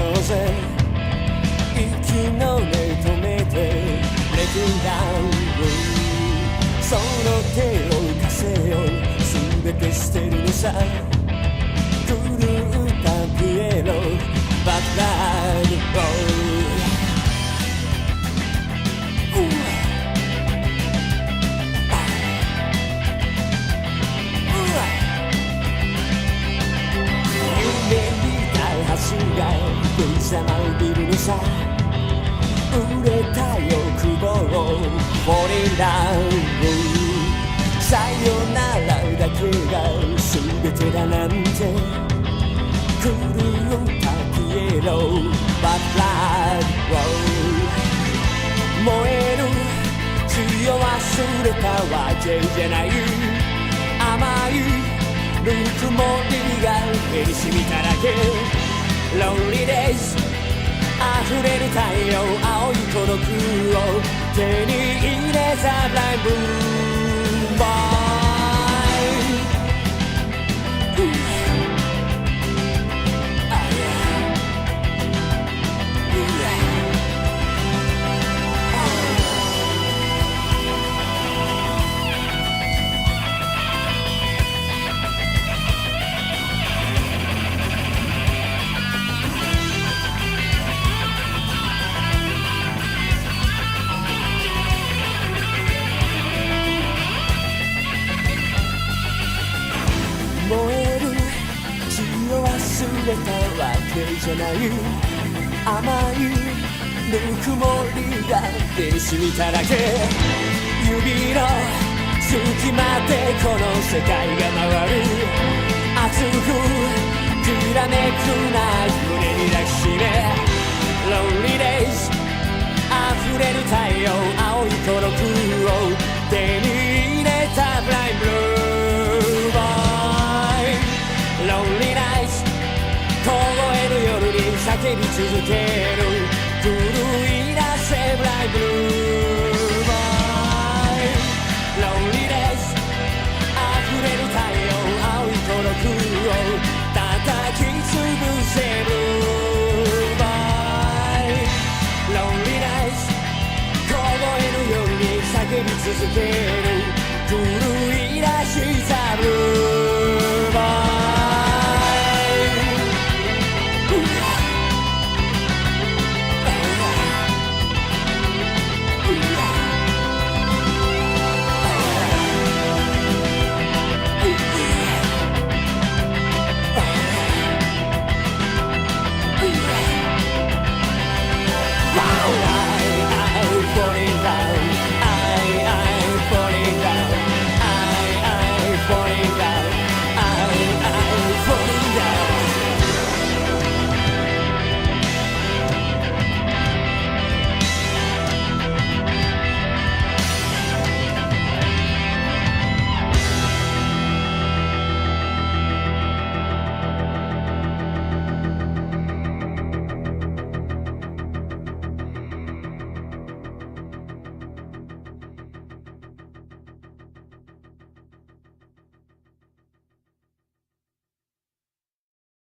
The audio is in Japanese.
ようぜ息の根止めてレキダウンその手を浮かせよ。う全て捨てるのさ。さまうビルのさ。売れた欲望を Falling down さよならだけが全てだなんて。狂ったピエロバッラード燃える。血を忘れたわけじゃない。甘いぬくもりが目に染みただけ。Lonely days. 溢れる太陽青い孤独を手に入れたブライブボーれたわけじゃない甘いぬくもりだって染みただけ。指の隙間でこの世界が回る。熱くきらめくな叫び続ける。狂い出せブライブルー